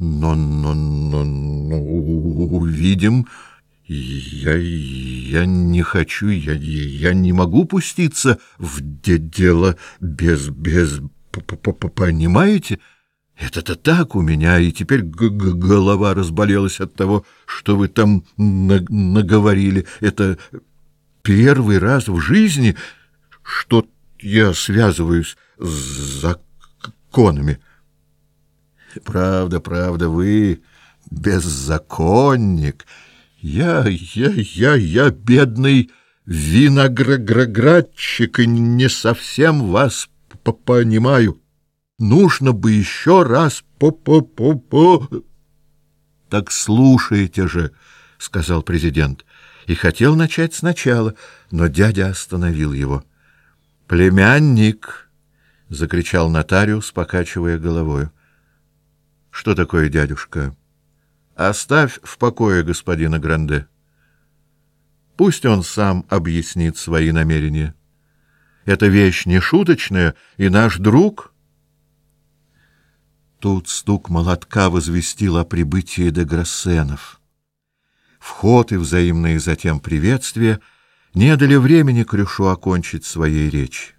Но, но, но, но увидим. Я, я не хочу, я, я не могу пуститься в де дело без, без, понимаете? Это-то так у меня, и теперь голова разболелась от того, что вы там на наговорили. Это первый раз в жизни, что я связываюсь с законами. Правда, правда, вы беззаконник. Я, я, я, я бедный виноградчик и не совсем вас понимаю. Нужно бы еще раз по-по-по-по... — Так слушайте же, — сказал президент, и хотел начать сначала, но дядя остановил его. — Племянник! — закричал нотариус, покачивая головою. — Что такое, дядюшка? — Оставь в покое господина Гранде. Пусть он сам объяснит свои намерения. Эта вещь не шуточная, и наш друг... Тут стук молотка возвестил о прибытии де Грассенов. Вход и взаимные затем приветствия не дали времени Крюшу окончить своей речь.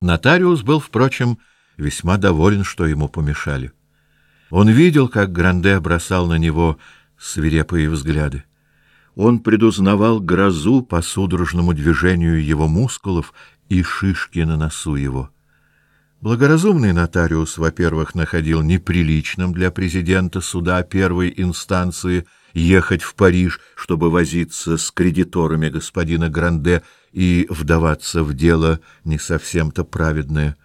Нотариус был, впрочем, весьма доволен, что ему помешали. Он видел, как Гранде бросал на него свирепые взгляды. Он предузнавал грозу по судорожному движению его мускулов и шишки на носу его. Благоразумный нотариус, во-первых, находил неприличным для президента суда первой инстанции ехать в Париж, чтобы возиться с кредиторами господина Гранде и вдаваться в дело не совсем-то праведное.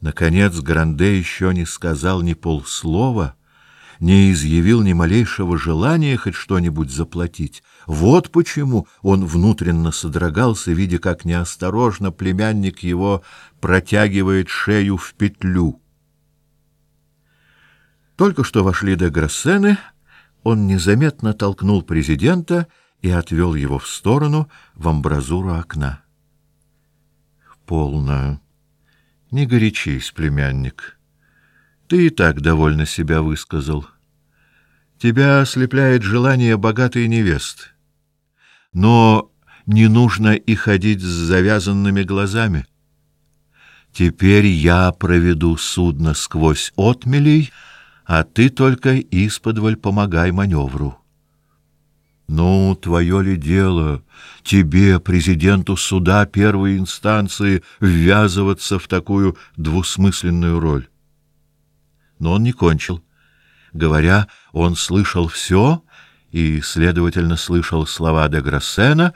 Наконец Гранде еще не сказал ни полслова, не изъявил ни малейшего желания хоть что-нибудь заплатить. Вот почему он внутренно содрогался, видя, как неосторожно племянник его протягивает шею в петлю. Только что вошли до Грассены, он незаметно толкнул президента и отвел его в сторону в амбразуру окна. Полно. Не горячись, племянник. Ты и так довольно себя высказал. Тебя ослепляет желание богатой невесты. Но не нужно и ходить с завязанными глазами. Теперь я проведу судно сквозь отмелей, а ты только исподволь помогай маневру. Ну, твое ли дело тебе, президенту суда первой инстанции, ввязываться в такую двусмысленную роль? Но он не кончил. Говоря, он слышал все и, следовательно, слышал слова де Грассена.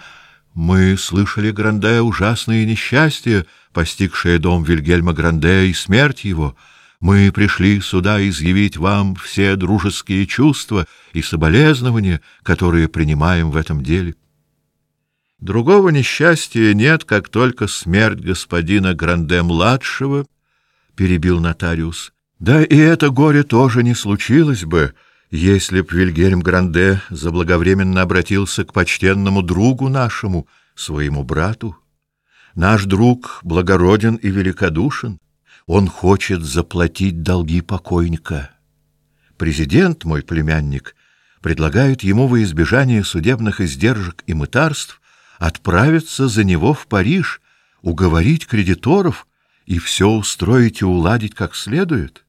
Мы слышали Гранде ужасные несчастья, постигшие дом Вильгельма Гранде и смерть его. Мы пришли сюда изъявить вам все дружеские чувства и соболезнования, которые принимаем в этом деле. Другого несчастья нет, как только смерть господина Гранде-младшего, — перебил нотариус. Да и это горе тоже не случилось бы, если б Вильгельм Гранде заблаговременно обратился к почтенному другу нашему, своему брату. Наш друг благороден и великодушен. Он хочет заплатить долги покойника. Президент, мой племянник, предлагает ему во избежание судебных издержек и мытарств отправиться за него в Париж, уговорить кредиторов и все устроить и уладить как следует.